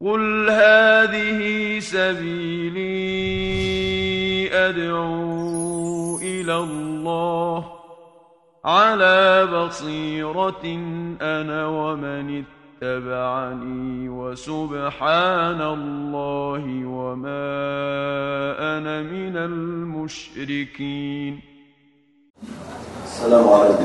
قل هذه سبيلي أدعو إلى الله على بصيرة أنا ومن اتبعني وسبحان الله وما أنا من المشركين السلام عليكم.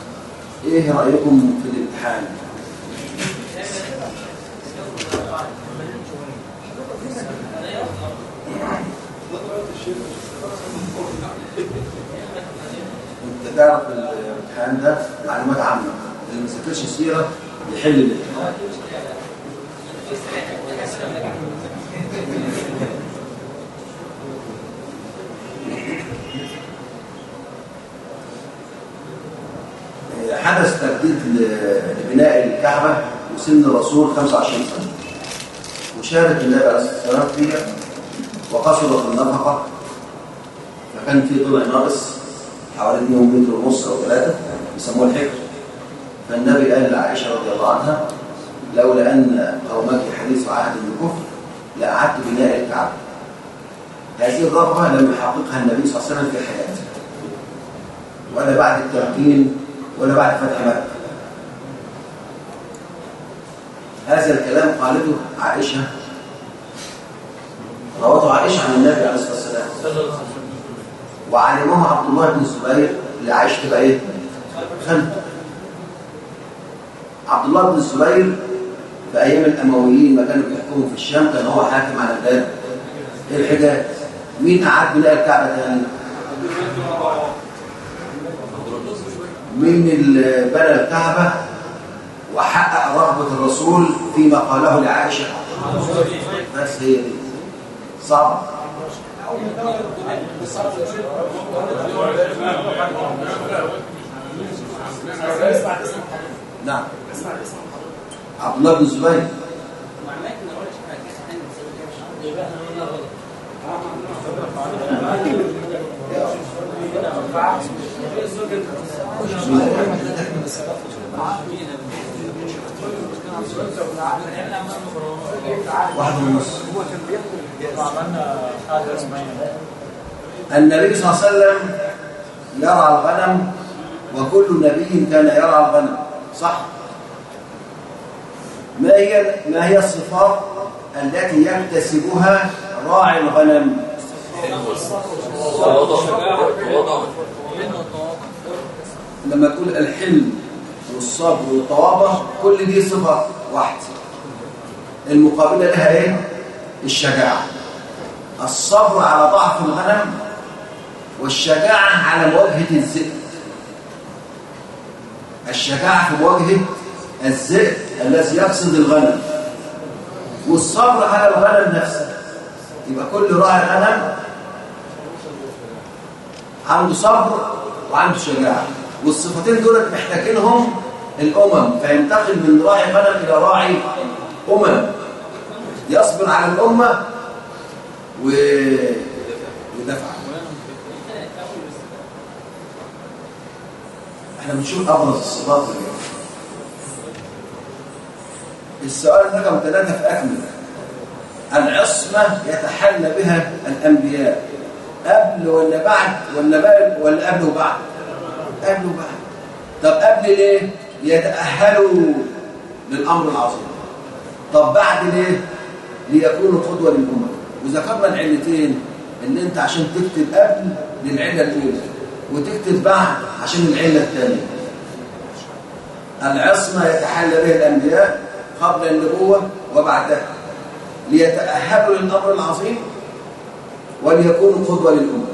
إيه رأيكم في الامتحان؟ أنت تعرف الامتحان ده معلومات عامة اللي ما ذاكرش سيرة يحل الامتحان حدث تجديد لبناء الكعبة وسن الرسول 25 سنة. وشارك النبي عليه الصلاة والسلام فيها وقصدت النفقة فكان في طلع ناقص حوالي 2 متر ونص أو 3 بيسموه الحجر. فالنبي قال لعائشة رضي الله عنها لولا أن قومك حديث عهد بالكفر لأعدت بناء الكعبة. هذه الرغبة لم يحققها النبي صلى الله عليه وسلم في حياته. ولا بعد التمكين ولا بعد فتح مكة. هذا الكلام قالته عائشة روته عائشة عن النبي عليه الصلاة والسلام. وعلمه عبد الله بن الزبير اللي عايش تبقى إيه؟ خلفه عبد الله بن الزبير في أيام الأمويين ما كانوا بيحكموا في الشام كان هو حاكم على بلاد الحجاز مين اعاد بناء الكعبة تاني؟ مين اللي بنى الكعبه وحقق رغبة الرسول فيما قاله لعائشة. بس هي دي. صعب. نعم. عبد الله بن الزبير واحد النبي صلى الله عليه وسلم يرعى الغنم وكل نبي كان يرعى الغنم صح؟ ما هي ما هي الصفات التي يكتسبها راعي الغنم. لما تقول الحلم والصبر والطوابة كل دي صفة واحدة. المقابلة لها إيه؟ الشجاعة. الصبر على ضعف الغنم والشجاعة على مواجهة الذئب الشجاعة في مواجهة الذئب الذي يقصد الغنم. والصبر على الغنم نفسه. يبقى كل راعي غنم عنده صبر وعنده شجاعة. والصفتين دول محتاجينهم الأمم فينتقل من راعي غنم إلى راعي أمم. يصبر على الأمة و... ويدافع. إحنا بنشوف أبرز الصفات اليوم السؤال رقم ثلاثة في أكمل العصمة يتحلى بها الأنبياء. قبل ولا بعد ولا بعد ولا قبل وبعد؟ قبل وبعد. طب قبل ليه؟ يتأهلوا للأمر العظيم. طب بعد ليه؟ ليكونوا قدوة للأمة. وذكرنا العلتين إن أنت عشان تكتب قبل للعلة الأولى وتكتب بعد عشان العلة الثانية. العصمة يتحلى بها الأنبياء قبل النبوة وبعدها. ليتأهلوا للأمر العظيم وليكونوا قدوة للأمة.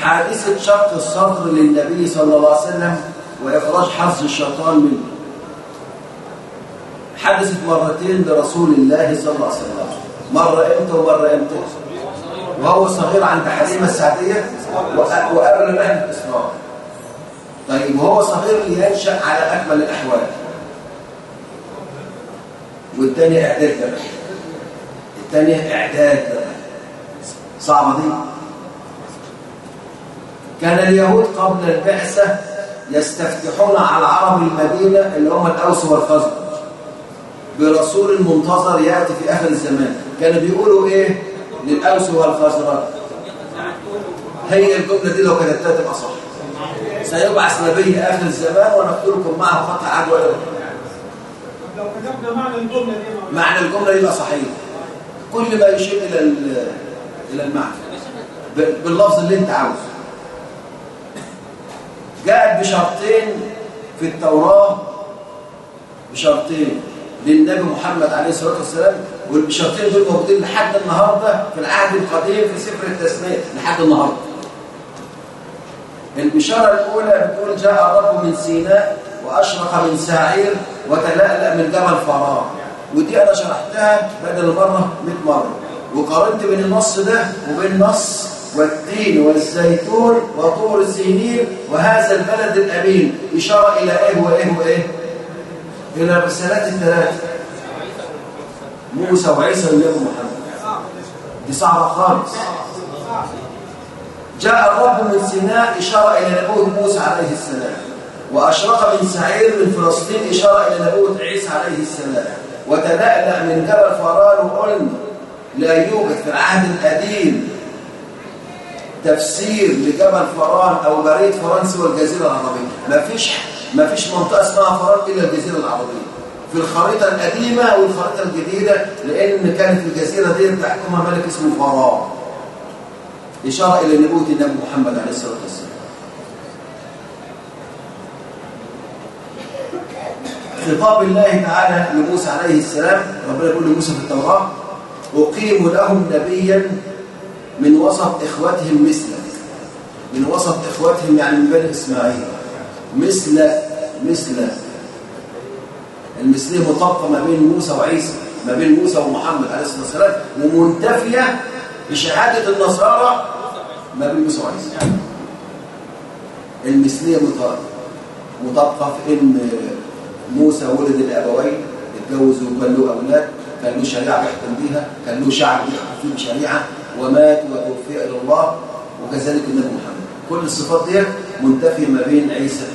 حادثة شق الصدر للنبي صلى الله عليه وسلم وإخراج حظ الشيطان منه. حدثت مرتين لرسول الله صلى الله عليه وسلم. مرة إمتى ومرة إمتى؟ وهو صغير عند حليمة السعدية وقبل رحلة الإسراء طيب وهو صغير ينشأ على أكمل الأحوال. والثاني إعداد للرحلة الثانية إعداد. صعبة دي. كان اليهود قبل البعثة يستفتحون على عرب المدينة اللي هم الأوس والخزرج. برسول منتظر يأتي في آخر الزمان. كانوا بيقولوا إيه؟ للأوس والخزرج. هي الجملة دي لو كانت تبقى صح. سيبعث نبي آخر الزمان ونقتلكم معه خط عدوى. لو كتبنا معنى الجملة دي معنى الجملة يبقى صحيح. كل ما يشير إلى إلى المعنى. باللفظ اللي أنت عاوزه. جاءت بشرطين في التوراة بشرطين للنبي محمد عليه الصلاة والسلام والبشرطين دول موجودين لحد النهاردة في العهد القديم في سفر التسمية لحد النهاردة. البشارة الأولى بتقول جاء الرب من سيناء وأشرق من سعير وتلألأ من جبل فراغ. ودي أنا شرحتها بدل مرة 100 مرة. وقارنت بين النص ده وبين نص والتين والزيتون وطور سينين وهذا البلد الأمين. إشارة إلى إيه وإيه وإيه إلى الرسالات الثلاثة. موسى وعيسى والنبي محمد. دي صعبة خالص. جاء الرب من سيناء إشارة إلى نبوة موسى عليه السلام. وأشرق من سعير من فلسطين إشارة إلى نبوة عيسى عليه السلام. وتلألأ من جبل فران وقلنا لا يوجد في العهد القديم. تفسير لجبل فران أو بريد فرنسا والجزيرة العربية. ما فيش ما فيش منطقة اسمها فران إلا الجزيرة العربية. في الخريطة القديمة والخريطة الجديدة لأن كانت الجزيرة دي تحكمها ملك اسمه فران إشارة إلى نبوة النبي محمد عليه الصلاة والسلام. خطاب الله تعالى لموسى عليه السلام. ربنا يقول لموسى في التوراة أقيم لهم نبيا من وسط إخوتهم مثلك من وسط إخوتهم يعني من بني إسماعيل. مثل مثل المثلية مطابقة ما بين موسى وعيسى ما بين موسى ومحمد عليه الصلاة والسلام ومنتفية بشهادة النصارى ما بين موسى وعيسى. المثلية مطابقة في إن موسى ولد الأبوين اتجوزوا وكان له أولاد كان له شريعة بيحكم بيها كان له شعب بيحكم فيه بشريعة ومات وتوفي إلى الله وكذلك النبي محمد. كل الصفات دي منتفية ما بين عيسى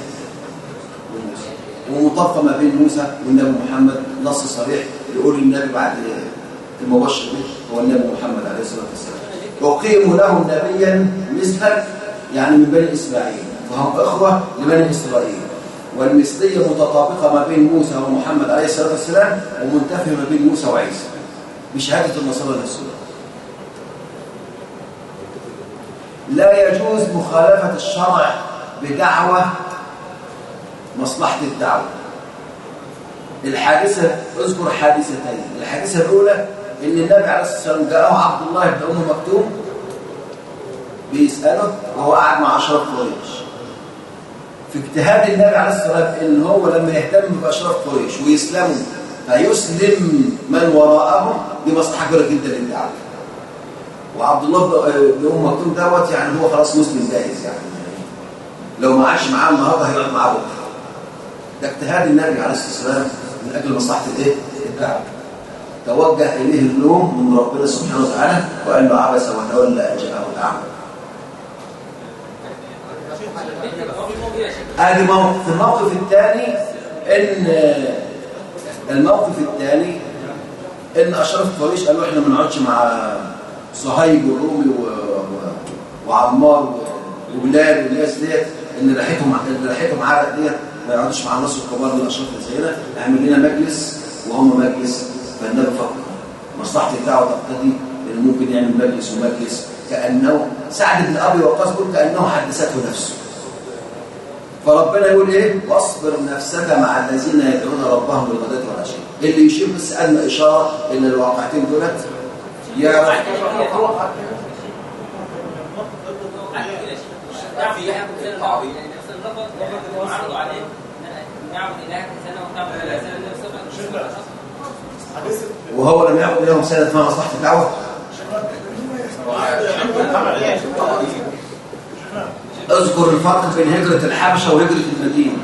وموسى ومطابقة ما بين موسى والنبي محمد نص صريح يقول النبي بعد المبشر به هو النبي محمد عليه الصلاة والسلام. وقيموا له نبيا مثلك يعني من بني إسماعيل فهم أخوة لبني إسرائيل. والمثلية متطابقة ما بين موسى ومحمد عليه الصلاة والسلام ومنتفية ما بين موسى وعيسى بشهادة النصارى نفسه لا يجوز مخالفة الشرع بدعوة مصلحة الدعوة. الحادثة اذكر حادثتين. الحادثة الأولى إن النبي عليه الصلاة والسلام جاءه عبد الله بن أم مكتوم بيسأله وهو قاعد مع أشراف قريش. في اجتهاد النبي عليه الصلاة والسلام إن هو لما يهتم بأشراف قريش ويسلموا فيسلم من وراءهم دي مصلحة كبيرة جدا للدعوة وعبد الله بن أم مكتوم دوت يعني هو خلاص مسلم جاهز يعني. لو ما عاش معاه النهارده هيقعد معاه بكرة. ده اجتهاد النبي عليه الصلاة والسلام من أجل مصلحة الإيه؟ الدعوة. توجه إليه اللوم من ربنا سبحانه وتعالى وقال له عبس وتولى ان جاءه الاعمى ادي موقف الموقف الثاني ان الموقف الثاني إن اشراف قريش قالوا إحنا ما نقعدش مع صهيب والرومي و... وعمار وبلال والناس ديت إن ريحتهم إن ريحتهم عرق ديت ما يقعدوش مع الناس الكبار دول الاشراف اللي زينا اعمل لنا مجلس وهم مجلس فالنبي فكر مصلحه الدعوه تقتضي إن ممكن يعمل مجلس ومجلس كأنه سعد بن أبي وقاص كأنه حدثته نفسه. فربنا يقول إيه؟ واصبر نفسك مع الذين يدعون ربهم بالغداة والعشي اللي يشير بس ادنى إشارة إن الواقعتين دولت. يا وهو لم يعقد لهم سنة ما مصلحة الدعوة أذكر الفرق بين هجرة الحبشة وهجرة المدينة.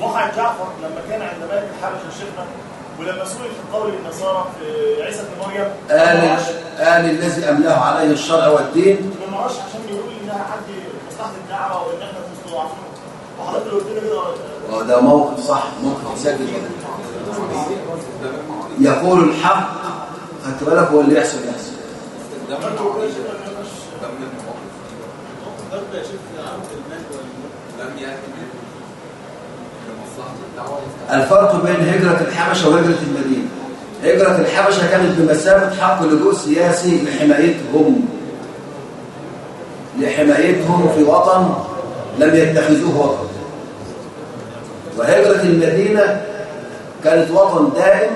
وقع جعفر لما كان عند ملك الحبشة شيخنا ولما سئل في قول النصارى في عيسى بن مريم قال قال الذي أملاه عليه الشرع والدين. ما راش عشان يقول انها عندي مصلحة الدعوة وإن إحنا مستضعفين. وحضرتك قلت لي كده وده موقف صح موقف سجل يقول الحق خدت بالك هو اللي يحصل يحصل الفرق بين هجرة الحبشة وهجرة المدينة. هجرة الحبشة كانت بمثابة حق لجوء سياسي لحمايتهم. لحمايتهم في وطن لم يتخذوه وطن. وهجرة المدينة كانت وطن دائم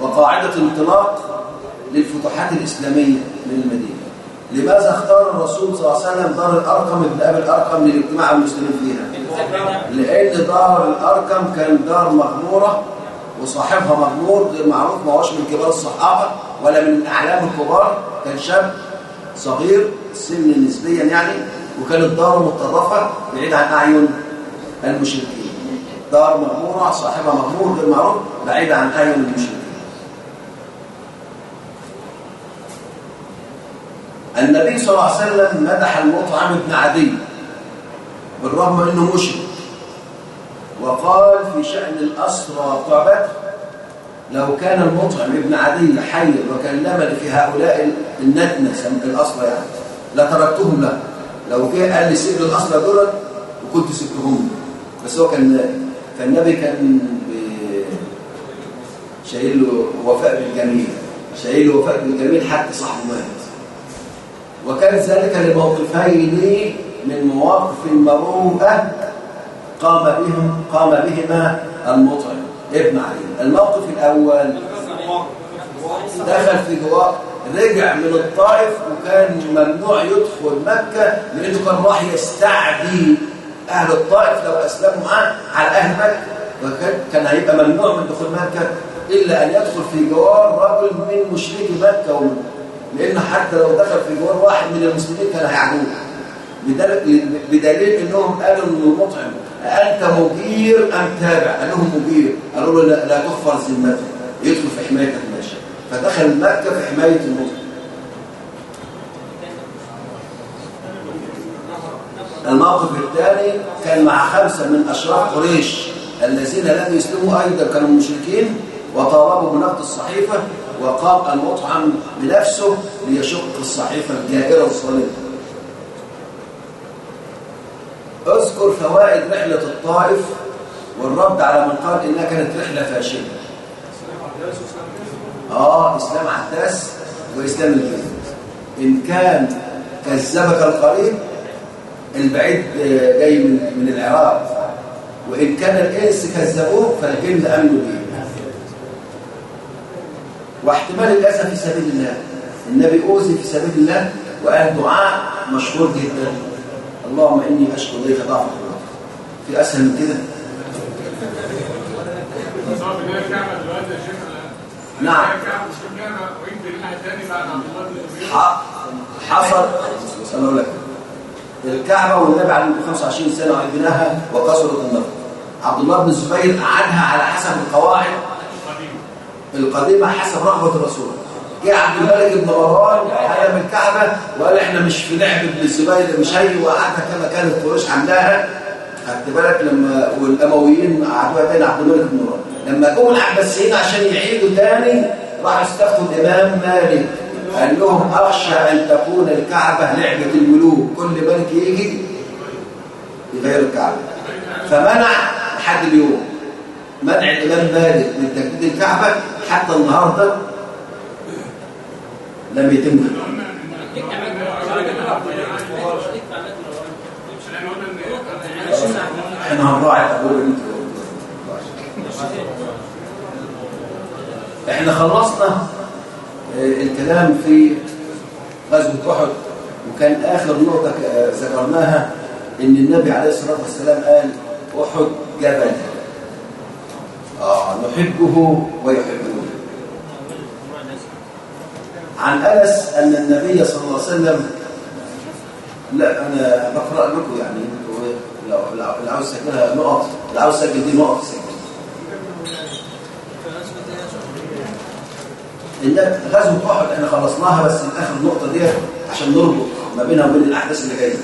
وقاعدة انطلاق للفتوحات الإسلامية للمدينة. لماذا اختار الرسول صلى الله عليه وسلم دار الأرقم ابن أبي الأرقم للاجتماع المسلمين فيها؟ لأن دار الأرقم كان دار مغمورة وصاحبها مغمور غير معروف ما هوش من كبار الصحابة ولا من أعلام الكبار كان شاب صغير سن نسبيا يعني وكانت داره متطرفة بعيد عن أعين المشركين. دار مغمورة صاحبها مغمور غير معروف بعيد عن أعين المشركين. النبي صلى الله عليه وسلم مدح المطعم بن عدي بالرغم انه مشرك. وقال في شأن الأسرى بدر لو كان المطعم ابن عدي حيا وكلمني في هؤلاء النتنة الأسرى يعني لتركتهم له. لو جه قال لي سيب الأسرى دول وكنت سبتهم. بس هو كان فالنبي كان شايل له وفاء بالجميل شايل له وفاء بالجميل حتى صاحبه مات وكان ذلك لموقفين من مواقف المروءة قام بهم قام بهما المطعم. ابن علي. الموقف الأول. دخل في جوار. رجع من الطائف وكان ممنوع يدخل مكة لأنه كان راح يستعدي أهل الطائف لو أسلموا على أهل مكة. وكان كان هيبقى ممنوع من دخول مكة إلا أن يدخل في جوار رجل من مشركي مكة لأنه حتى لو دخل في جوار واحد من المسلمين كان هيعدوه بدل- بدليل إنهم قالوا للمطعم أنت مجير أم تابع؟ قال لهم مجير قالوا له لا, لا تغفر ذمته يدخل في حمايتك ماشي فدخل مكة في حماية المطعم. الموقف الثاني كان مع خمسة من أشراف قريش الذين لم يسلموا أيضا كانوا مشركين وطالبوا بنقد الصحيفة. وقام المطعم بنفسه ليشق الصحيفة الجائرة الصليبه اذكر فوائد رحلة الطائف والرد على من قال إنها كانت رحلة فاشلة. آه إسلام عداس وإسلام الجنة إن كان كذبك القريب البعيد آه، جاي من, العراق. وإن كان الإنس كذبوه فالجن أمنوا به واحتمال الأذى في سبيل الله. النبي أوذي في سبيل الله وقال دعاء مشهور جدا. اللهم إني أشكو إليك ضعف القلوب. في أسهل من كده؟ نعم. حصل. سألوا لك الكعبة والنبي عليه 25 سنة وعبناها وكسرت النفط عبد الله بن الزبير قعدها على حسب القواعد. القديمة حسب رغبة الرسول. جه عبد الملك بن مروان هيعمل الكعبة وقال إحنا مش في لعب ابن الزبير مش هي وقعدها كما كانت قريش عاملاها. خدت بالك لما والأمويين قعدوها تاني عبد الملك بن مروان. لما جم العباسيين عشان يعيدوا تاني راحوا استفتوا الإمام مالك. قال لهم أخشى أن تكون الكعبة لعبة الملوك. كل ملك يجي يغير الكعبة. فمنع لحد اليوم منع الإمام مالك من تجديد الكعبة. حتى النهارده لم يتم. إحنا هنراعي الابواب اللي إحنا خلصنا آه، الكلام في غزوة أحد وكان آخر نقطة آه، ذكرناها إن النبي عليه الصلاة والسلام قال أحد جبل. آه نحبه ويحبونه عن أنس أن النبي صلى الله عليه وسلم لا أنا بقرأ لكم يعني؟ لو عاوز تسجلها نقط لو عاوز تسجل دي نقط تسجل إن غزوة أحد إحنا خلصناها بس آخر النقطة دي عشان نربط ما بينها وبين الأحداث اللي جاية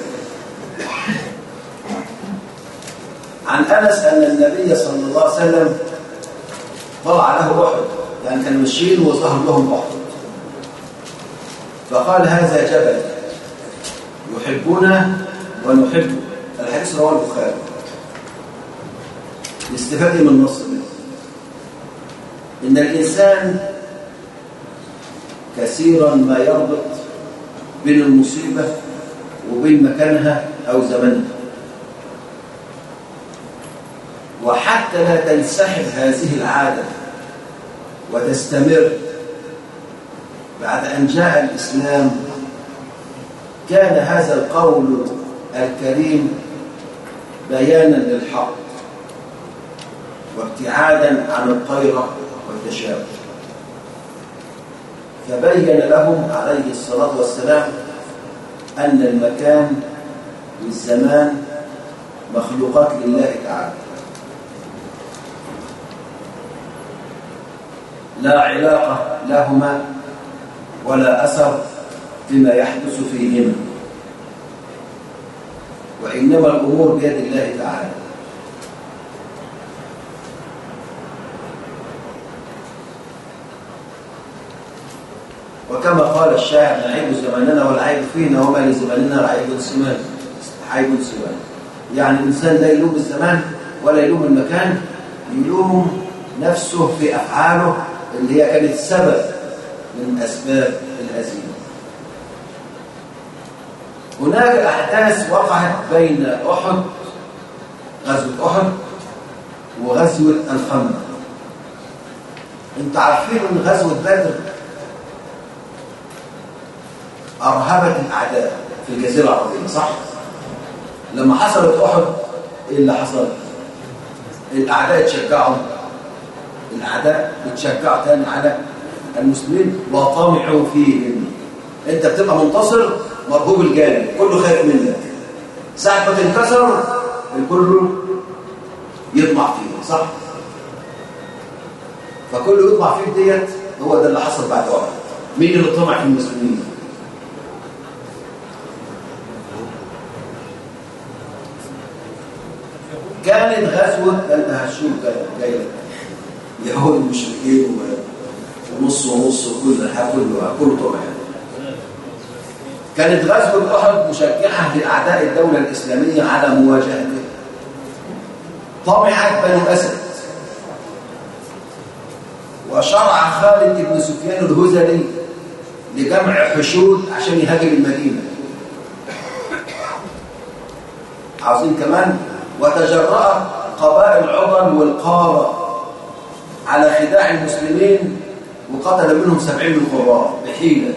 عن أنس أن النبي صلى الله عليه وسلم طلع له أحد يعني كانوا ماشيين وظهر لهم أحد فقال هذا جبل يحبنا ونحبه الحديث رواه البخاري. الاستفادة من النص إن الإنسان كثيرا ما يربط بين المصيبة وبين مكانها أو زمنها. وحتى لا تنسحب هذه العادة وتستمر بعد أن جاء الإسلام كان هذا القول الكريم بيانا للحق وابتعادا عن الطيرة والتشاؤم فبين لهم عليه الصلاة والسلام أن المكان والزمان مخلوقات لله تعالى. لا علاقة لهما ولا أثر بما يحدث فيهما. وإنما الأمور بيد الله تعالى. وكما قال الشاعر نعيب زماننا والعيب فينا وما لزماننا رعيب سمان. عيب سمان. يعني الإنسان لا يلوم الزمان ولا يلوم المكان يلوم نفسه في أفعاله اللي هي كانت سبب من أسباب الهزيمة هناك أحداث وقعت بين أحد غزوة أحد وغزوة الخندق انت عارفين إن غزوة بدر أرهبت الأعداء في الجزيرة العربية صح؟ لما حصلت أحد إيه اللي حصل؟ الأعداء اتشجعوا الأعداء اتشجعوا تاني على المسلمين وطمعوا فيهم أنت بتبقى منتصر مرهوب الجانب كله خايف منك. ساعة ما تنكسر الكل يطمع فيه صح؟ فكله يطمع فيك ديت هو ده اللي حصل بعد وقت. مين اللي طمع في المسلمين؟ كانت غزوة انت هتشوف يهود المشركين ونص ونص وكل كله كله طبعا كانت غزوة أحد مشجعة لأعداء الدولة الإسلامية على مواجهته. طمعت بنو أسد. وشرع خالد بن سفيان الهزلي لجمع حشود عشان يهاجم المدينة. عاوزين كمان. وتجرأت قبائل عمر والقارة على خداع المسلمين وقتل منهم سبعين من القراء بحيلة.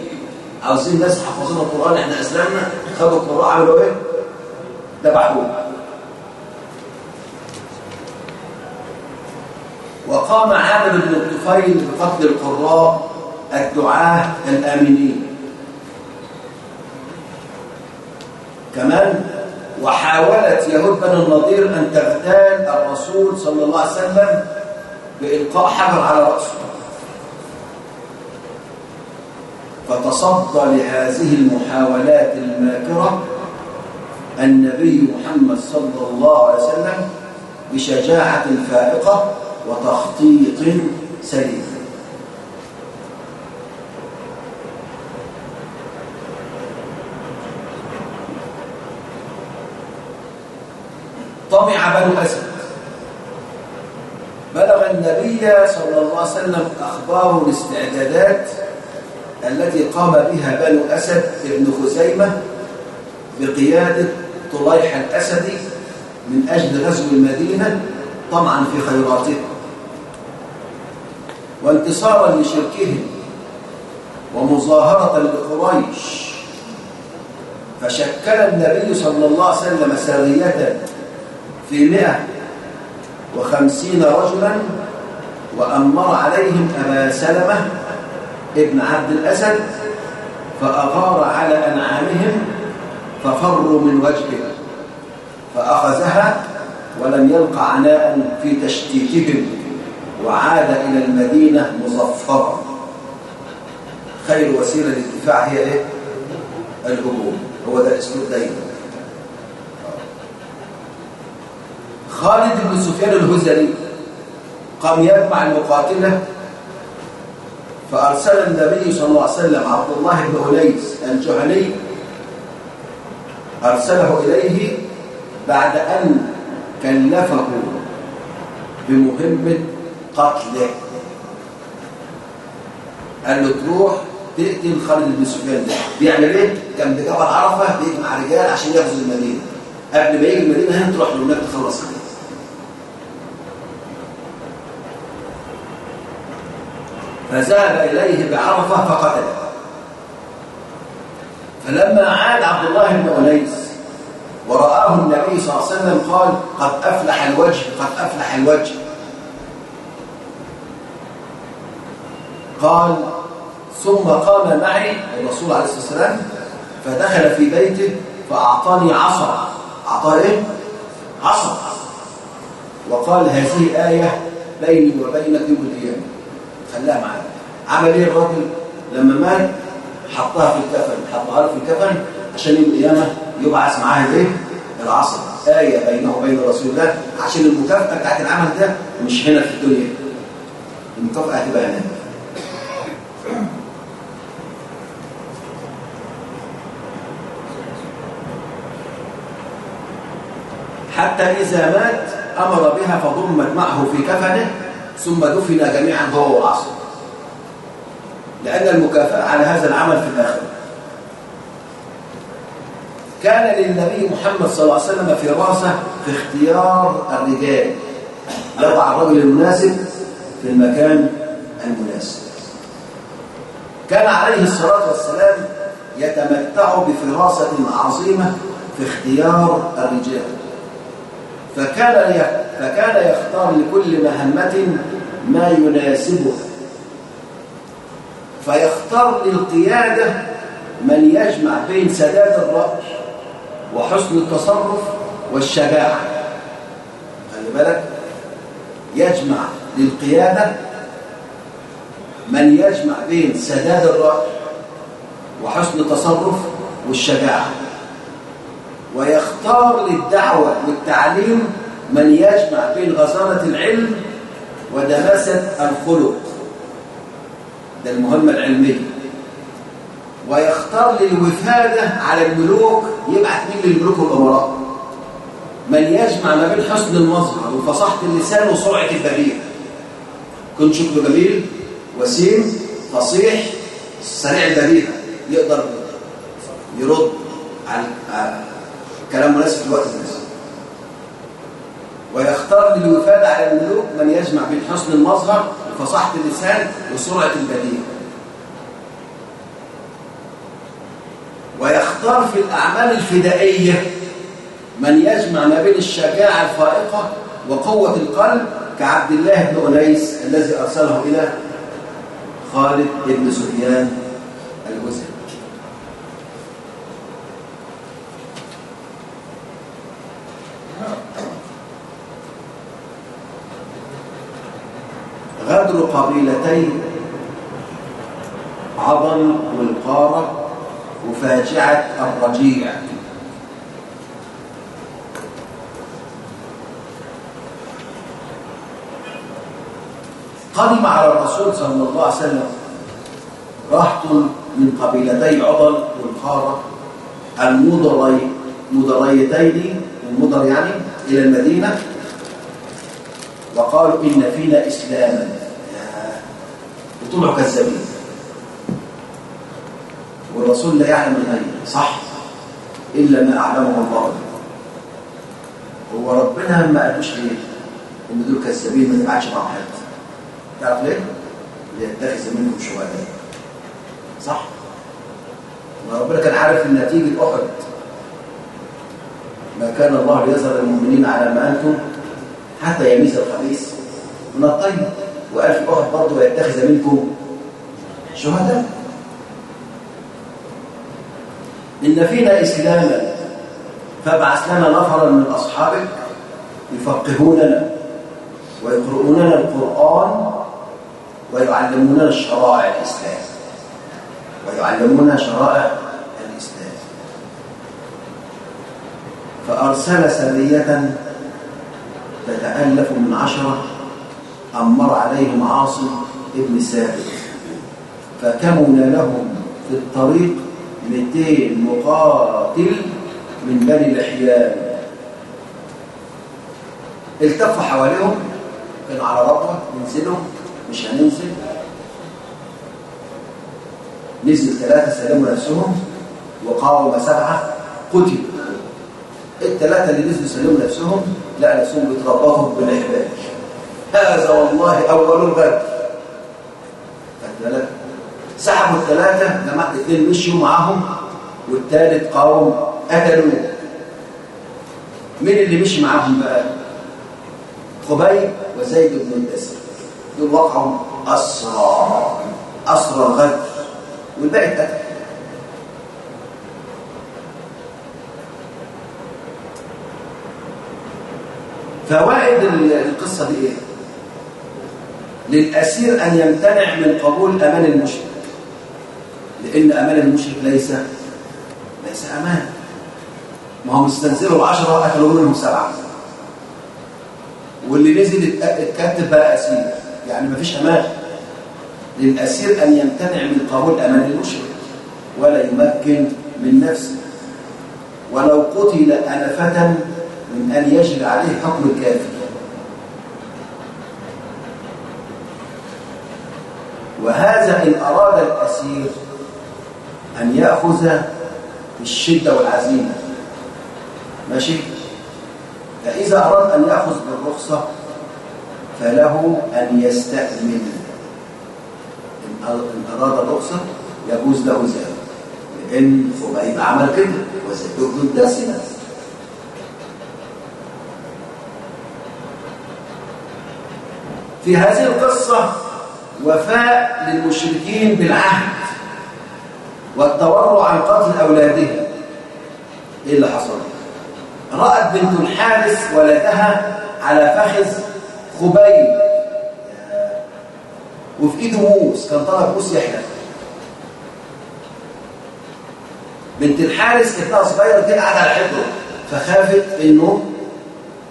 عاوزين ناس حفظنا القرآن إحنا أسلامنا خدوا القراء عملوا إيه؟ ذبحوه. وقام عامر بن الطفيل بقتل القراء الدعاة الآمنين. كمان وحاولت يهود بن النضير أن تغتال الرسول صلى الله عليه وسلم بإلقاء حجر على رأسه. فتصدى لهذه المحاولات الماكرة النبي محمد صلى الله عليه وسلم بشجاعة فائقة وتخطيط سليم. طمع بنو أسد. بلغ النبي صلى الله عليه وسلم أخبار الاستعدادات التي قام بها بنو أسد بن خزيمة بقيادة طليح الأسدي من أجل غزو المدينة طمعا في خيراته. وانتصارا لشركهم ومظاهرة لقريش. فشكل النبي صلى الله عليه وسلم سرية في مئة وخمسين رجلا وأمر عليهم أبا سلمة ابن عبد الأسد فأغار على أنعامهم ففروا من وجهه فأخذها ولم يلق عناء في تشتيتهم وعاد إلى المدينة مظفرا خير وسيلة للدفاع هي إيه؟ الهجوم. هو ده الأسلوب دايما. خالد بن سفيان الهزلي قام يجمع المقاتلة فأرسل النبي صلى الله عليه وسلم عبد الله بن أنيس الجهني أرسله إليه بعد أن كلفه بمهمة قتله. قال له تروح تقتل خالد بن سفيان ده. بيعمل إيه؟ كان بجبل عرفة بيجمع رجال عشان يغزو المدينة. قبل ما يجي المدينة هنا تروح له هناك تخلص عليه. فذهب إليه بعرفة فقتله فلما عاد عبد الله بن أنيس ورآه النبي صلى الله عليه وسلم قال قد أفلح الوجه قد أفلح الوجه. قال ثم قام معي الرسول عليه الصلاة والسلام فدخل في بيته فأعطاني عصا. أعطاه إيه؟ عصا. وقال هذه آية بيني وبينك يوم القيامة خلاها معايا عمل إيه الراجل؟ لما مات حطها في الكفن حطها له في الكفن عشان يوم القيامة يبعث معاها الايه؟ العصا. آية بينه وبين رسول الله عشان المكافأة بتاعت العمل ده مش هنا في الدنيا. المكافأة هتبقى هناك حتى إذا مات أمر بها فضمت معه في كفنه ثم دفن جميعا هو والعصر لأن المكافأة على هذا العمل في الآخرة. كان للنبي محمد صلى الله عليه وسلم فراسة في اختيار الرجال. يضع الرجل المناسب في المكان المناسب. كان عليه الصلاة والسلام يتمتع بفراسة عظيمة في اختيار الرجال. فكان فكان يختار لكل مهمة ما يناسبه. فيختار للقيادة من يجمع بين سداد الرأي وحسن التصرف والشجاعة. خلي بالك يجمع للقيادة من يجمع بين سداد الرأي وحسن التصرف والشجاعة. ويختار للدعوة والتعليم من يجمع بين غزارة العلم ودماسة الخلق. ده المهمة العلمية ويختار للوفادة على الملوك يبعث مين للملوك والأمراء. من يجمع ما بين حسن المظهر وفصاحة اللسان وسرعة البديع كن شكله جميل وسيم فصيح سريع البديهة يقدر يرد على كلام مناسب في الوقت المناسب ويختار للوفادة على الملوك من يجمع بين حسن المظهر وفصاحة اللسان وسرعة البديهة ويختار في الأعمال الفدائية من يجمع ما بين الشجاعة الفائقة وقوة القلب كعبد الله بن أنيس الذي أرسله إلى خالد بن سفيان. قبيلتي عضل والقارة وفاجعة الرجيع. قدم على الرسول صلى الله عليه وسلم رهط من قبيلتي عضل والقارة. المضري مضريتين المضر يعني إلى المدينة. وقالوا إن فينا إسلاما. وطلعوا كذابين والرسول لا يعلم الغيب صح؟ إلا ما أعلمه الله. هو ربنا ما قالوش ليه إن دول كذابين ما تبعتش معهم حد تعرف ليه؟ ليتخذ منكم شهداء. صح؟ وربنا كان عارف إن نتيجة أحد. ما كان الله ليظهر المؤمنين على ما أنتم حتى يميز الخبيث. من الطيب. وقال في أحد برضه ويتخذ منكم شهداء. إن فينا إسلاما فابعث لنا نفرا من أصحابك يفقهوننا ويقرؤوننا القرآن ويعلموننا شرائع الإسلام. ويعلموننا شرائع الإسلام. فأرسل سرية تتألف من عشرة أمر عليهم عاصم ابن ثابت. فكمن لهم في الطريق 200 مقاتل من بني الأحيان التفوا حواليهم كانوا على ربوة ننزلوا مش هننزل. نزل ثلاثة سلموا نفسهم وقاوم سبعة قتلوا. الثلاثة اللي نزلوا سلموا نفسهم لقى نفسهم بيتربطوا بالإحباش هذا والله أول الغد فالثلاثة سحبوا الثلاثة جماعة الاثنين مشوا معاهم والثالث قاوم قتلوه. مين اللي مشي معاهم بقى؟ خبيب وزيد بن الأسد دول وقعوا أسرى أسرى الغد. والباقي اتقتل. فوائد القصة دي إيه؟ للأسير أن يمتنع من قبول أمان المشرك. لأن أمان المشرك ليس ليس أمان. ما هم استنزلوا بعشرة قتلوا منهم سبعة. واللي نزل اتكتب بقى أسير. يعني ما فيش أمان. للأسير أن يمتنع من قبول أمان المشرك. ولا يمكن من نفسه. ولو قتل أنفة من أن يجري عليه حكم الكافر. وهذا إن أراد الأسير أن يأخذ بالشدة والعزيمة. ماشي؟ فإذا أراد أن يأخذ بالرخصة فله أن يستأمن إن أراد الرخصة يجوز له ذلك. لأن خبيب عمل كده وزيد بن دسمة في هذه القصة وفاء للمشركين بالعهد والتورع عن قتل أولادهم إيه اللي حصل؟ رأت بنت الحارث ولدها على فخذ خبيب. وفي إيده موس كان طلب موس يحلف بنت الحارث ابنها صغير كده قاعد على حجره فخافت إنه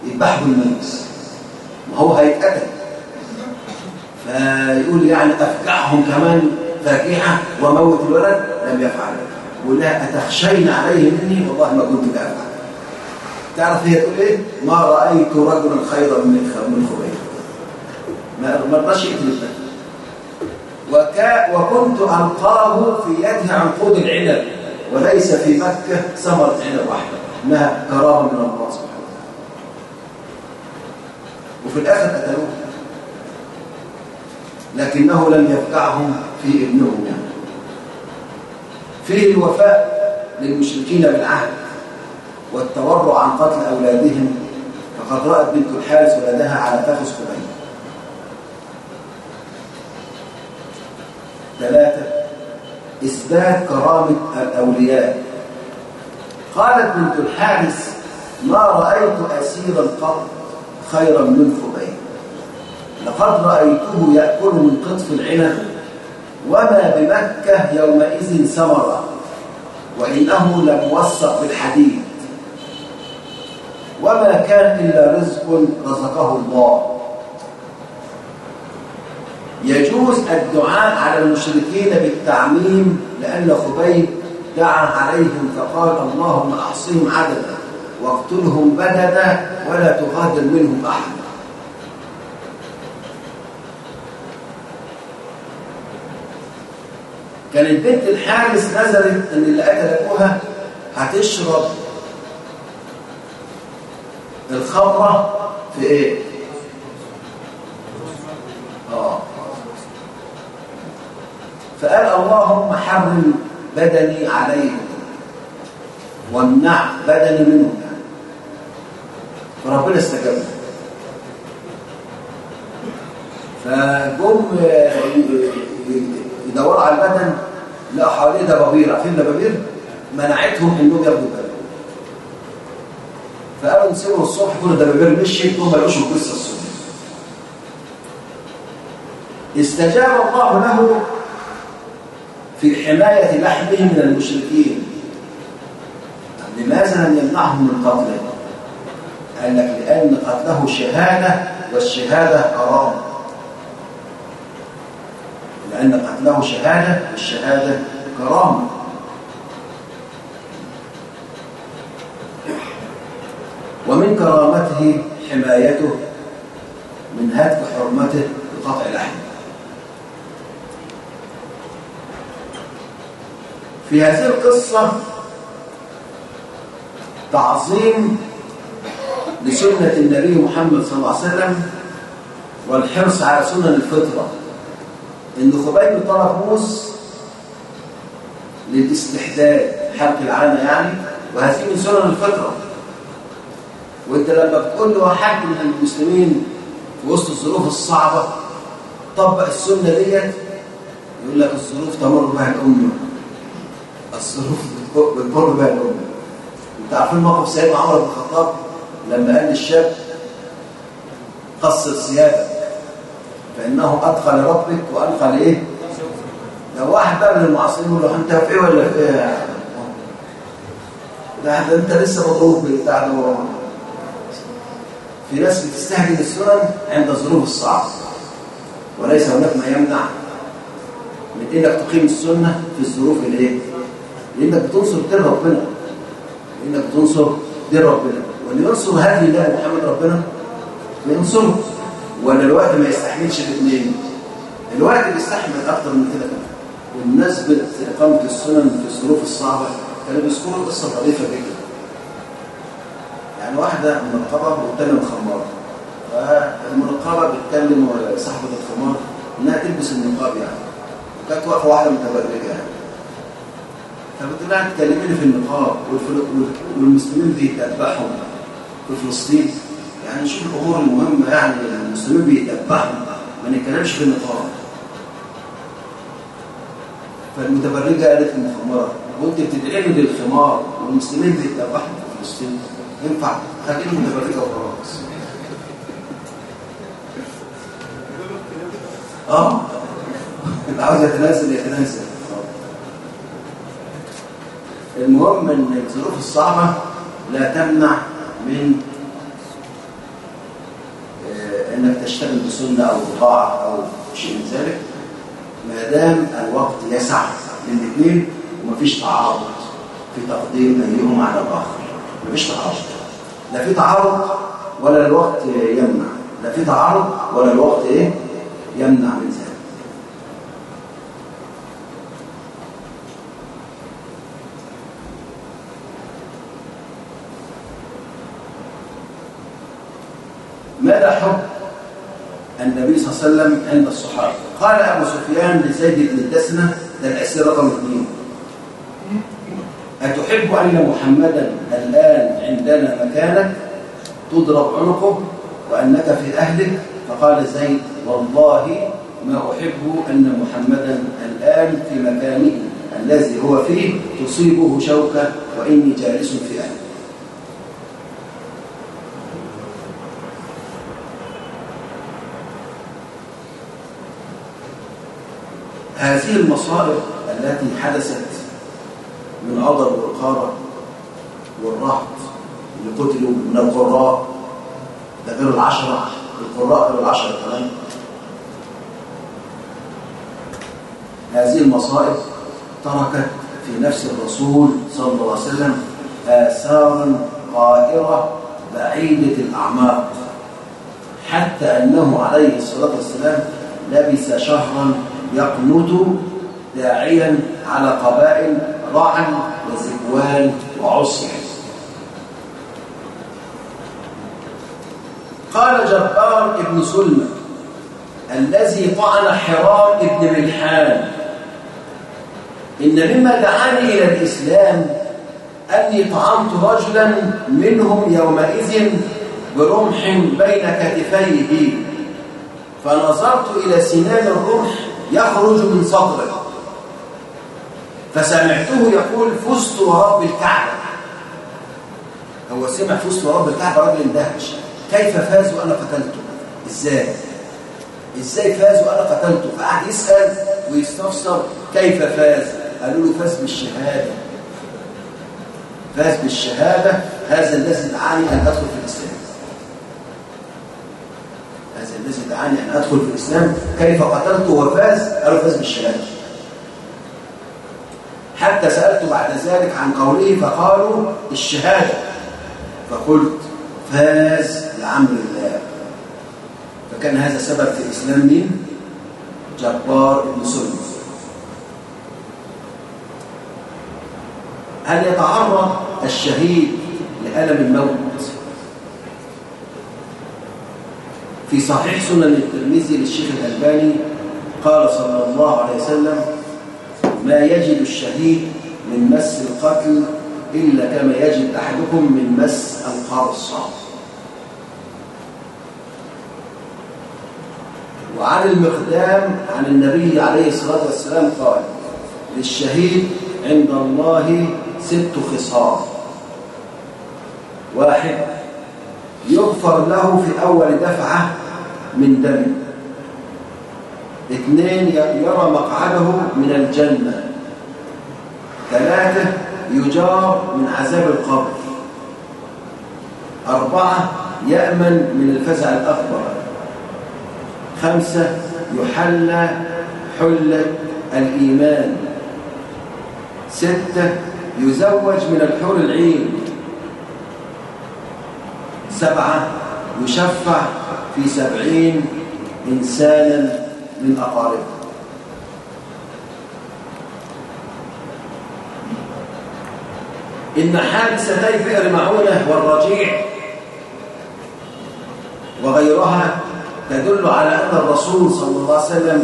يذبحوا الموس ما هو هيتقتل. فيقول يعني افجعهم كمان فاجعه وموت الولد لم يفعل. يقول لها أتخشين عليه مني؟ والله ما كنت أفعل. تعرف هي تقول إيه؟ ما رأيت رجلا خيرا من من خبيب ما رضاش يقتل وكا وكنت ألقاه في يده عنقود العنب وليس في مكة ثمرة عنب واحدة. انها كرامه من الله سبحانه وتعالى. وفي الآخر قتلوه لكنه لم يفقعهم في ابنهم. فيه الوفاء للمشركين بالعهد والتورع عن قتل أولادهم فقد رأت بنت الحارث ولدها على فخذ خبيب ثلاثة إثبات كرامة الأولياء. قالت بنت الحارث ما رأيت أسيرا قط خيرا من خبيب لقد رأيته يأكل من قطف العنب وما بمكة يومئذ ثمرة وإنه لموثق بالحديد. وما كان إلا رزق رزقه الله. يجوز الدعاء على المشركين بالتعميم لأن خبيب دعا عليهم فقال اللهم أحصهم عددا واقتلهم بددا ولا تغادر منهم أحدا. كانت بنت الحارس نزلت إن اللي قتل ابوها هتشرب الخمرة في إيه؟ آه. فقال اللهم حرم بدني عليهم وامنع بدني منهم فربنا استجاب فجم يدوروا على البدن لقوا حواليه دبابير عارفين دبابير منعتهم انهم ياخدوا بالهم فقالوا نسيبهم الصبح كل الدبابير مشيت هم يعيشوا القصة الصبح. استجاب الله له في حماية لحمه من المشركين. لماذا لم يمنعهم من قتله؟ قال لك لأن قتله شهادة والشهادة حرام. لأن قتله شهادة والشهادة كرامة. ومن كرامته حمايته من هتك حرمته بقطع لحمه في هذه القصة تعظيم لسنة النبي محمد صلى الله عليه وسلم والحرص على سنن الفطرة. إن خبيب طلب موس للاستحداد حلق العانة يعني وهذه من سنن الفطرة. وأنت لما بتقول له من المسلمين في وسط الظروف الصعبة طبق السنة ديت يقول لك الظروف تمر بها الأمة. الظروف بتمر بها الأمة. أنت عارفين موقف سيدنا عمر بن الخطاب لما قال للشاب قصر ثيابك فإنه أدخل ربك وألقى لإيه؟ لو واحد بقى من المعاصرين يقول له أنت في إيه ولا في إيه؟ ده ده أنت لسه مضروب بالبتاع ده في ناس بتستهجن السنن عند الظروف الصعبة وليس هناك ما يمنع من إنك تقيم السنة في الظروف الايه؟ لأنك بتنصر دين ربنا لأنك بتنصر دين ربنا واللي ينصر هذه الله محمد ربنا بينصره ولا الوقت ما يستحملش الاثنين؟ الوقت بيستحمل أكتر من كده كمان. وبمناسبة إقامة السنن في الظروف الصعبة كانوا بيذكروا قصة ظريفة جدا يعني واحدة منقبة والتانية مخمرة فالمنقبة بتكلم صاحبة الخمار إنها تلبس النقاب يعني. وكانت واقفة واحدة متبرجة يعني. فبتقول لها تكلميني في النقاب والمسلمين بيتبعهم في فلسطين. يعني نشوف الأمور المهمة يعني المسلمين بيتبعهم ما نتكلمش في النقاب فالمتبرجة قالت للمخمرة وانت بتدعي لي للخمار والمسلمين بيتبعهم في فلسطين ينفع خلينا متبرجة وخلاص. آه؟ انت عاوز يتنازل يتنازل. المهم إن الظروف الصعبة لا تمنع من إنك تشتغل بسنة أو بطاعة أو شيء من ذلك ما دام الوقت يسع للاثنين ومفيش تعارض في تقديم ايهم على الآخر. مفيش تعارض. لا في تعارض ولا الوقت يمنع. لا في تعارض ولا الوقت إيه؟ يمنع من ذلك. عليه وسلم عند الصحابة. قال أبو سفيان لزيد بن الدسنة ده الأسئلة رقم اثنين. أتحب أن محمدا الآن عندنا مكانك؟ تضرب عنقه وأنك في أهلك؟ فقال زيد والله ما أحب أن محمدا الآن في مكانه الذي هو فيه تصيبه شوكة وإني جالس في أهلك هذه المصائب التي حدثت من عضل والقارة والرهط اللي قتلوا من القراء. ده غير العشرة القراء غير العشرة كمان. هذه المصائب تركت في نفس الرسول صلى الله عليه وسلم آثارا قائرة بعيدة الأعماق. حتى أنه عليه الصلاة والسلام لبس شهرا يقنط داعيا على قبائل رعن وزكوان وعصر قال جبار ابن سلمى الذي طعن حرام ابن ملحان. إن مما دعاني إلى الإسلام أني طعنت رجلا منهم يومئذ برمح بين كتفيه. فنظرت إلى سنان الرمح يخرج من صدره فسمعته يقول فزت ورب الكعبة. هو سمع فزت ورب الكعبة راجل اندهش كيف فاز وأنا قتلته إزاي؟ إزاي فاز وأنا قتلته فقعد يسأل ويستفسر كيف فاز؟ قالوا له فاز بالشهادة. فاز بالشهادة؟ هذا الذي دعاني أن أدخل في الإسلام. هذا الذي دعاني أن أدخل في الإسلام كيف قتلته وفاز؟ قالوا فاز بالشهادة. حتى سألت بعد ذلك عن قوله فقالوا الشهادة. فقلت فاز لعمر الله. فكان هذا سبب في إسلام مين؟ جبار بن سلم هل يتعرض الشهيد لألم الموت؟ في صحيح سنن الترمذي للشيخ الألباني قال صلى الله عليه وسلم ما يجد الشهيد من مس القتل إلا كما يجد أحدكم من مس القرصة وعن المقدام عن النبي عليه الصلاة والسلام قال للشهيد عند الله ست خصال واحد يغفر له في أول دفعة من دم. اثنين يرى مقعده من الجنة. ثلاثة يجار من عذاب القبر. أربعة يأمن من الفزع الأكبر. خمسة يحلى حلة الإيمان. ستة يزوج من الحور العين. سبعة يشفع في سبعين إنسانا من أقاربه. إن حادثتي بئر معونة والرجيع وغيرها تدل على أن الرسول صلى الله عليه وسلم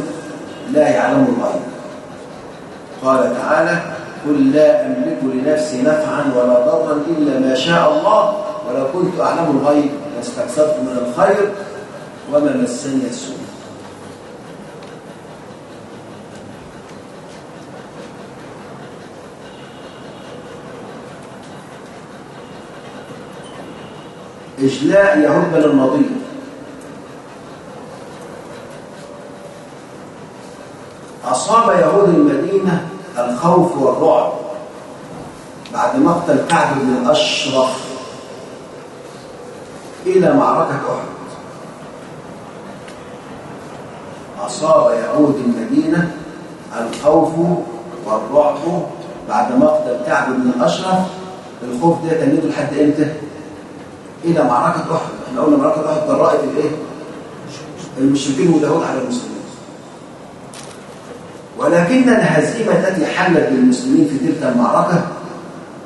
لا يعلم الغيب. قال تعالى قل لا أملك لنفسي نفعا ولا ضرا إلا ما شاء الله ولو كنت أعلم الغيب لاستكثرت من الخير وما مسني السوء. إجلاء يهود بن النضير أصاب يهود المدينة الخوف والرعب بعد مقتل كعب بن الأشرف إلى معركة أحد. أصاب يهود المدينة الخوف والرعب بعد مقتل كعب بن الأشرف الخوف ده تنيته لحد إمتى؟ إلى معركة أحد. إحنا قلنا معركة أحد جرأت الإيه؟ المشركين واليهود على المسلمين. ولكن الهزيمة التي حلت بالمسلمين في تلك المعركة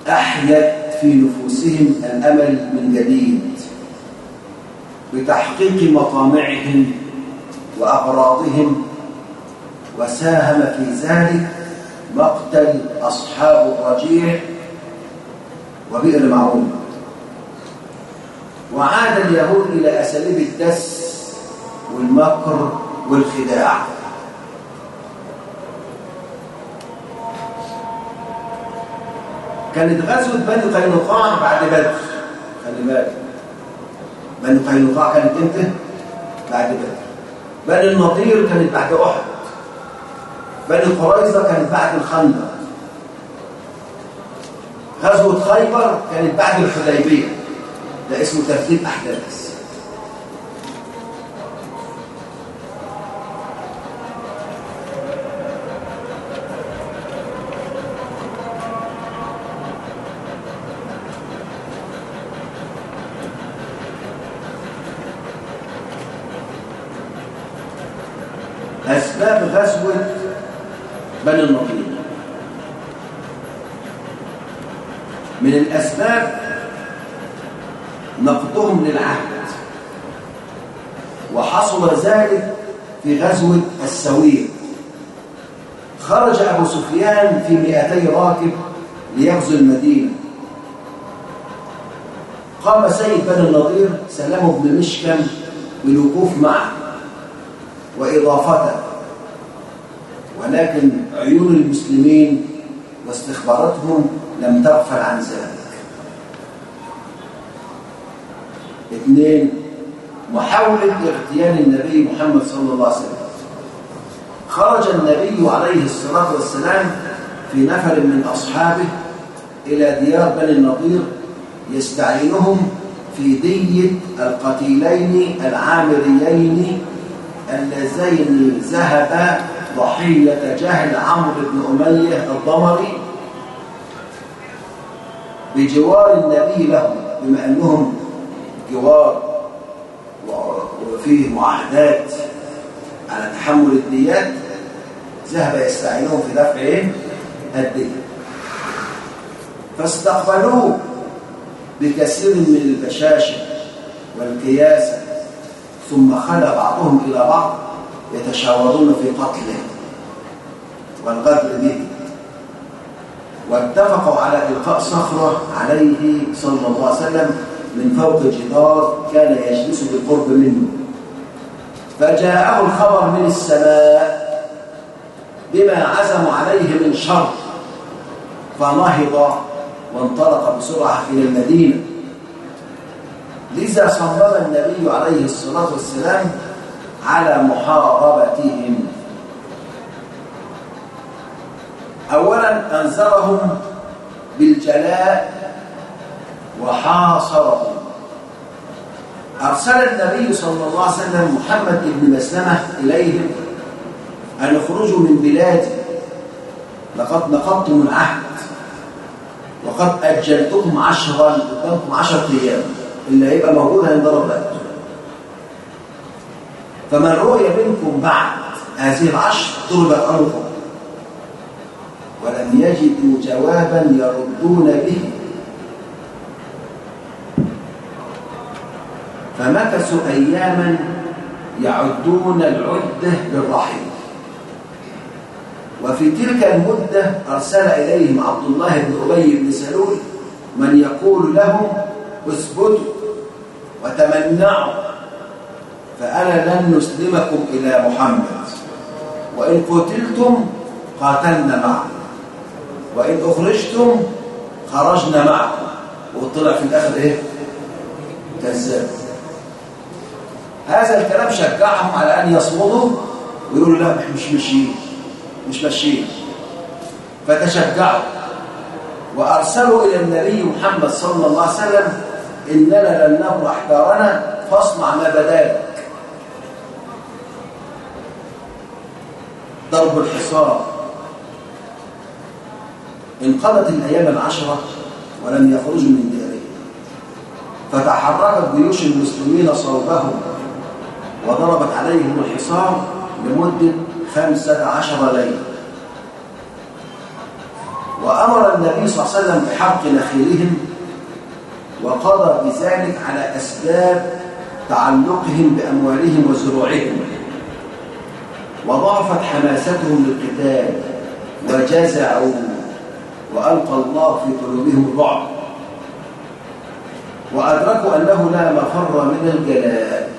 أحيت في نفوسهم الأمل من جديد. بتحقيق مطامعهم وأغراضهم وساهم في ذلك مقتل أصحاب الرجيع وبئر معون وعاد اليهود إلى أساليب الدس والمكر والخداع. كانت غزوة بني قينقاع بعد بدر. خلي بالك. بني قينقاع كانت إمتى؟ بعد بدر بني النضير كانت بعد أحد. بني قريظة كانت بعد الخندق. غزوة خيبر كانت بعد الحديبية. ده اسمه ترتيب أحداث أسباب غزوة بني النضير من الأسباب نقضهم للعهد وحصل ذلك في غزوة السوير خرج سفيان في مئتي راكب ليغزو المدينة. قام سيد بن النضير سلمه بن مشكم بالوقوف معه وإضافته. ولكن عيون المسلمين واستخباراتهم لم تغفل عن ذلك. اثنين محاولة اغتيال النبي محمد صلى الله عليه وسلم. خرج النبي عليه الصلاة والسلام في نفر من أصحابه إلى ديار بني النضير يستعينهم في دية القتيلين العامريين اللذين ذهبا ضحية جهل عمرو بن أمية الضمري بجوار النبي لهم بما أنهم جوار وفيه معاهدات على تحمل الديات. ذهب يستعينهم في دفع إيه؟ الدية فاستقبلوه بكثير من البشاشة والكياسة ثم خلى بعضهم إلى بعض يتشاورون في قتله والغدر به. واتفقوا على إلقاء صخرة عليه صلى الله عليه وسلم من فوق جدار كان يجلس بالقرب منه. فجاءه الخبر من السماء بما عزموا عليه من شر. فنهض وانطلق بسرعة إلى المدينة. لذا صمم النبي عليه الصلاة والسلام على محاربتهم. أولا أنذرهم بالجلاء وحاصرهم. أرسل النبي صلى الله عليه وسلم محمد بن مسلمة إليهم. أن يخرجوا من بلادي. لقد نقضتم العهد. وقد أجلتكم عشرا قدامكم عشر أيام. اللي هيبقى موجود هينضرب لك فمن رؤي منكم بعد هذه العشر ضربت عنقه ولم يجدوا جوابا يردون به. فمكثوا أياما يعدون العدة بالرحيل وفي تلك المدة أرسل إليهم عبد الله بن أبي بن سلول من يقول لهم أثبتوا وتمنعوا فأنا لن نسلمكم إلى محمد. وإن قتلتم قاتلنا معكم وإن أخرجتم خرجنا معكم. وطلع في الآخر إيه؟ كذاب. هذا الكلام شجعهم على أن يصمدوا ويقولوا لا مش ماشيين. مش ماشيين. فتشجعوا. وأرسلوا إلى النبي محمد صلى الله عليه وسلم إننا لن نبرح دارنا فاصنع ما بدالك ضرب الحصار. انقضت الأيام العشرة ولم يخرجوا من ديارهم فتحركت جيوش المسلمين صوبهم وضربت عليهم الحصار لمدة خمسة عشر ليلة. وأمر النبي صلى الله عليه وسلم بحرق نخيلهم وقضى بذلك على أسباب تعلقهم بأموالهم وزروعهم. وضعفت حماستهم للقتال وجزعوا وألقى الله في قلوبهم الرعب. وأدركوا أنه لا مفر من الجلاء.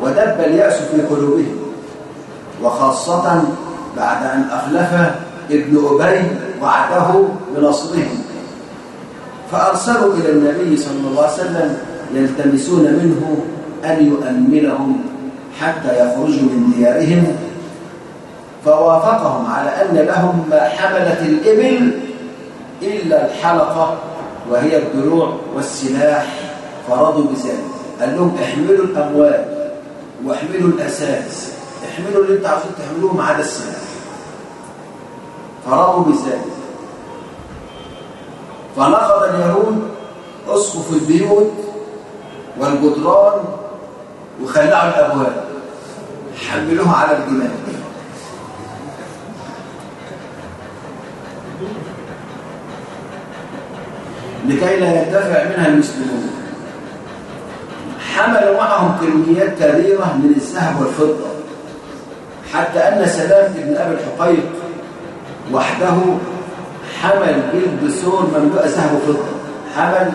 ودب اليأس في قلوبهم. وخاصة بعد أن أخلف ابن أبي وعده بنصرهم. فأرسلوا إلى النبي صلى الله عليه وسلم يلتمسون منه أن يؤمنهم حتى يخرجوا من ديارهم فوافقهم على أن لهم ما حملت الإبل إلا الحلقة وهي الدروع والسلاح. فرضوا بذلك قال لهم احملوا الأموال واحملوا الأساس. احملوا اللي انت عاوزين تحملوه ما عدا السلاح فرضوا بذلك. فنقض اليهود اسقف البيوت والجدران وخلعوا الأبواب. حملوها على الجمال. لكي لا ينتفع منها المسلمون. حملوا معهم كميات كبيرة من الذهب والفضة. حتى أن سلام بن أبي الحقيق وحده حمل جلد سور مملوءة ذهب وفضة حمل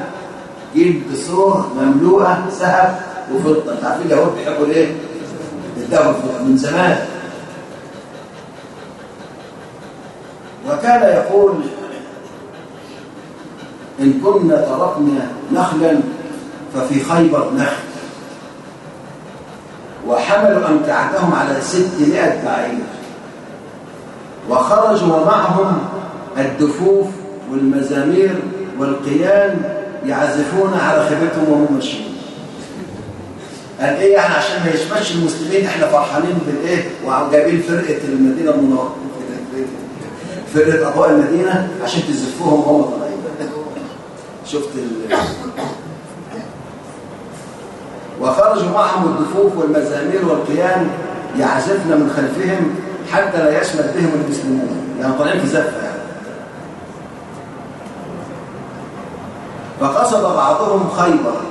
جلد سور مملوءة ذهب وفضة. انت عارفين اليهود بيحبوا الايه؟ الذهب من زمان. فكان يقول إن كنا تركنا نخلا ففي خيبر نخل. وحملوا أمتعتهم على ستمائة بعير. وخرجوا ومعهم الدفوف والمزامير والقيان يعزفون على خيبتهم وهم ماشيين. قال إيه يعني عشان ما يشمتش المسلمين إحنا فرحانين بالإيه؟ وجايبين فرقة المدينة المنورة. فرقة اضواء المدينة عشان تزفوهم وهم طالعين. شفت ال... وخرجوا معهم الدفوف والمزامير والقيان يعزفن من خلفهم حتى لا يشمت بهم المسلمون. يعني طالعين في زفة يعني. فقصد بعضهم خيبر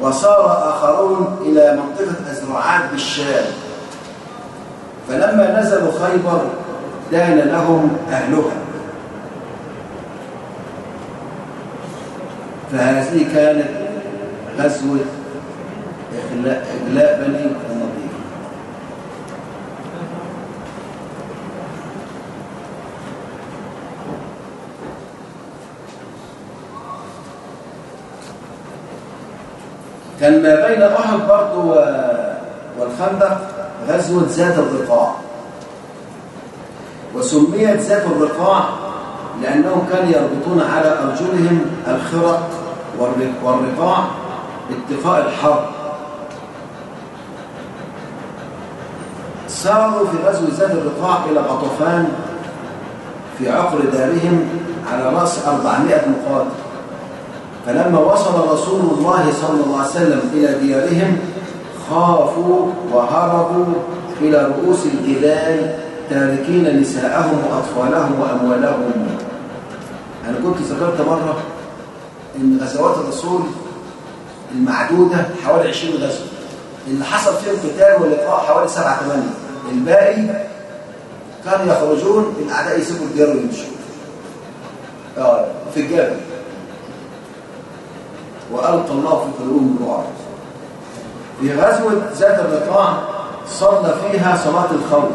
وصار آخرون إلى منطقة أزرعات بالشام. فلما نزلوا خيبر دان لهم أهلها. فهذه كانت غزوة إغلاء بني النضير كان ما بين أحد برضه و- والخندق غزوة ذات الرقاع. وسميت ذات الرقاع لأنهم كانوا يربطون على أرجلهم الخرق والر- والرقاع اتقاء الحرب. ساروا في غزوة ذات الرقاع إلى غطفان في عقر دارهم على رأس 400 مقاتل. فلما وصل رسول الله صلى الله عليه وسلم إلى ديارهم خافوا وهربوا إلى رؤوس الجبال تاركين نساءهم وأطفالهم وأموالهم. أنا كنت ذكرت مرة إن غزوات الرسول المعدودة حوالي 20 غزوة اللي حصل فيهم قتال ولقاء حوالي 7 8 الباقي كانوا يخرجون الأعداء يسيبوا الديار ويمشوا آه، في الجبل. وألقى الله في قلوبهم الرعب. في غزوة ذات الرقاع صلى فيها صلاة الخوف.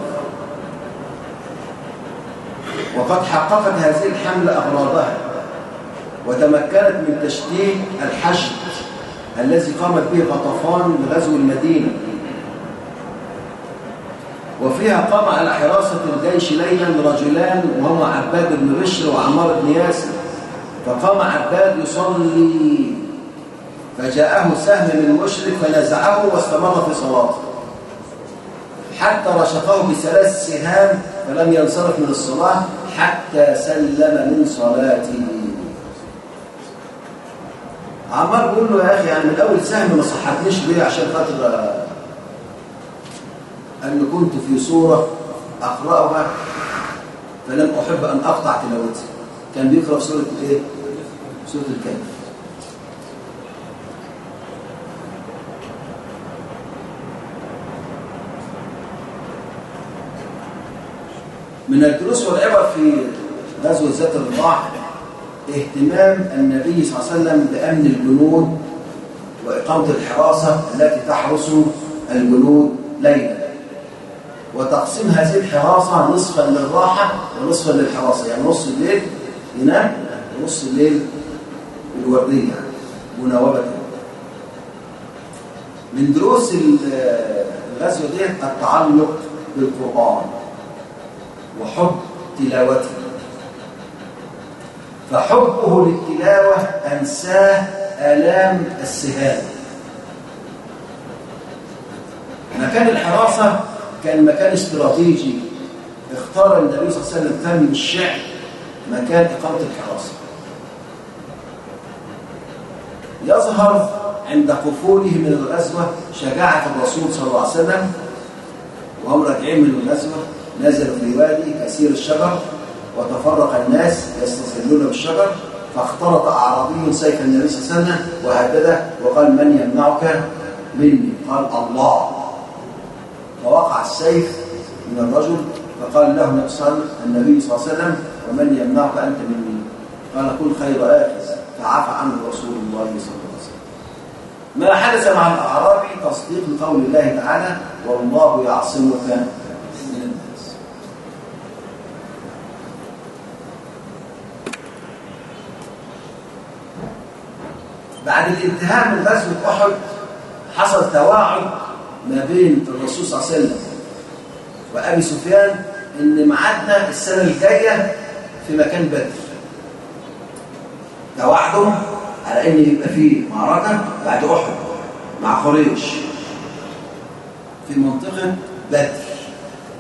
وقد حققت هذه الحملة أغراضها. وتمكنت من تشتيت الحشد الذي قامت به غطفان لغزو المدينة. وفيها قام على حراسة الجيش ليلا رجلان وهما عباد بن بشر وعمار بن ياسر. فقام عباد يصلي فجاءه سهم من مشرك فنزعه واستمر في صلاته. حتى رشقه بثلاث سهام فلم ينصرف من الصلاة حتى سلم من صلاته. عمار بيقول له يا أخي يعني من أول سهم ما صحتنيش ليه عشان خاطر أن كنت في سورة أقرأها فلم أحب أن أقطع تلاوتها. كان بيقرأ سورة إيه؟ سورة الكهف. من الدروس والعبر في غزوة ذات الرقاع اهتمام النبي صلى الله عليه وسلم بأمن الجنود وإقامة الحراسة التي تحرس الجنود ليلا. وتقسيم هذه الحراسة نصفا للراحة ونصفا للحراسة. يعني نص الليل ينام ونص الليل الوردية مناوبة. من دروس الغزوة دي التعلق بالقرآن وحب تلاوته. فحبه للتلاوة أنساه آلام السهام. مكان الحراسة كان مكان استراتيجي اختار النبي صلى الله عليه وسلم فم الشعر مكان إقامة الحراسة. يظهر عند قفوله من الغزوة شجاعة الرسول صلى الله عليه وسلم وهم راجعين من الغزوة نزلوا في وادي كثير الشجر وتفرق الناس يستظلون بالشجر فاخترط أعرابي سيف النبي صلى الله عليه وسلم وهدده وقال من يمنعك مني؟ قال الله. ووقع السيف من الرجل فقال له نقصان النبي صلى الله عليه وسلم ومن يمنعك أنت مني؟ قال كل خير آخذ فعفى عنه رسول الله صلى الله عليه وسلم. ما حدث مع الأعرابي تصديق لقول الله تعالى والله يعصمك من الناس بعد الانتهاء من غزوة أحد حصل تواعد ما بين الرسول صلى الله عليه وسلم وأبي سفيان إن ميعادنا السنة الجاية في مكان بدر. توعدهم على إن يبقى في معركة بعد أحد مع قريش في منطقة بدر.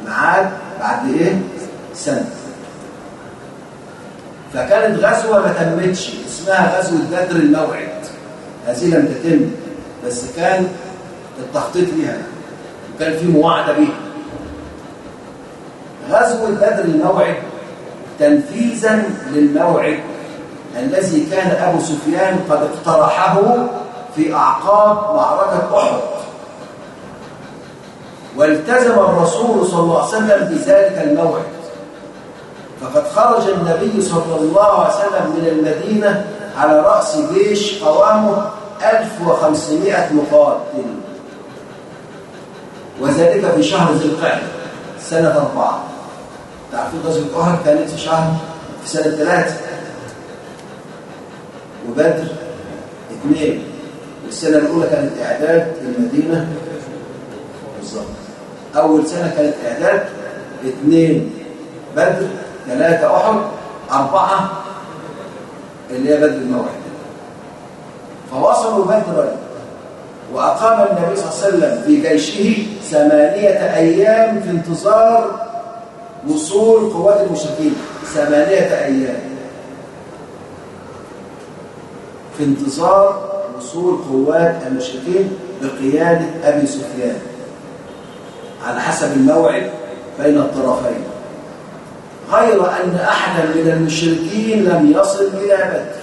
ميعاد بعد إيه؟ سنة. فكانت غزوة ما تمتش اسمها غزوة بدر الموعد. هذه لم تتم بس كان التخطيط لها وكان في مواعدة بيها. غزوة بدر الموعد تنفيذا للموعد الذي كان أبو سفيان قد اقترحه في أعقاب معركة أحد. والتزم الرسول صلى الله عليه وسلم بذلك الموعد. فقد خرج النبي صلى الله عليه وسلم من المدينة على رأس جيش قوامه 1500 مقاتل. وذلك في شهر ذي القعدة سنة أربعة. تعرفون غزوة أحد كانت في شهر في سنة ثلاثة. وبدر اثنين والسنة الأولى كانت إعداد المدينة بالظبط. أول سنة كانت إعداد اثنين بدر ثلاثة أحد أربعة اللي هي بدر الموعد. فوصلوا بدرا. وأقام النبي صلى الله عليه وسلم في جيشه ثمانية أيام في انتظار وصول قوات المشركين. ثمانية أيام. في انتظار وصول قوات المشركين بقيادة أبي سفيان. على حسب الموعد بين الطرفين. غير أن أحدا من المشركين لم يصل إلى بدر.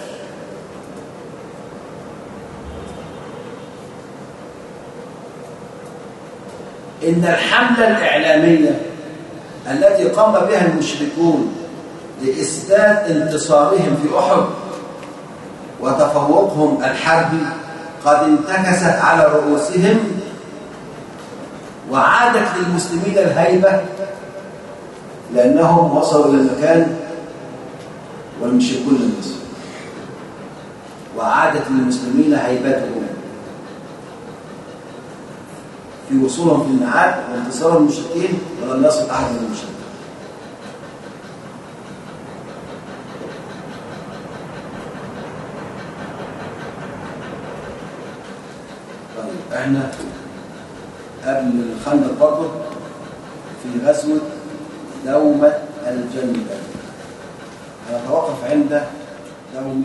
إن الحملة الإعلامية التي قام بها المشركون لإثبات انتصارهم في أحد وتفوقهم الحربي قد انتكست على رؤوسهم وعادت للمسلمين الهيبة لأنهم وصلوا إلى المكان والمشركون لم وعادت للمسلمين هيبتهم. في وصولهم في الميعاد وانتصار المشركين ولم يصل أحد من المشركين طيب إحنا قبل الخندق برضه في غزوة دومة الجندل هنتوقف عند دومة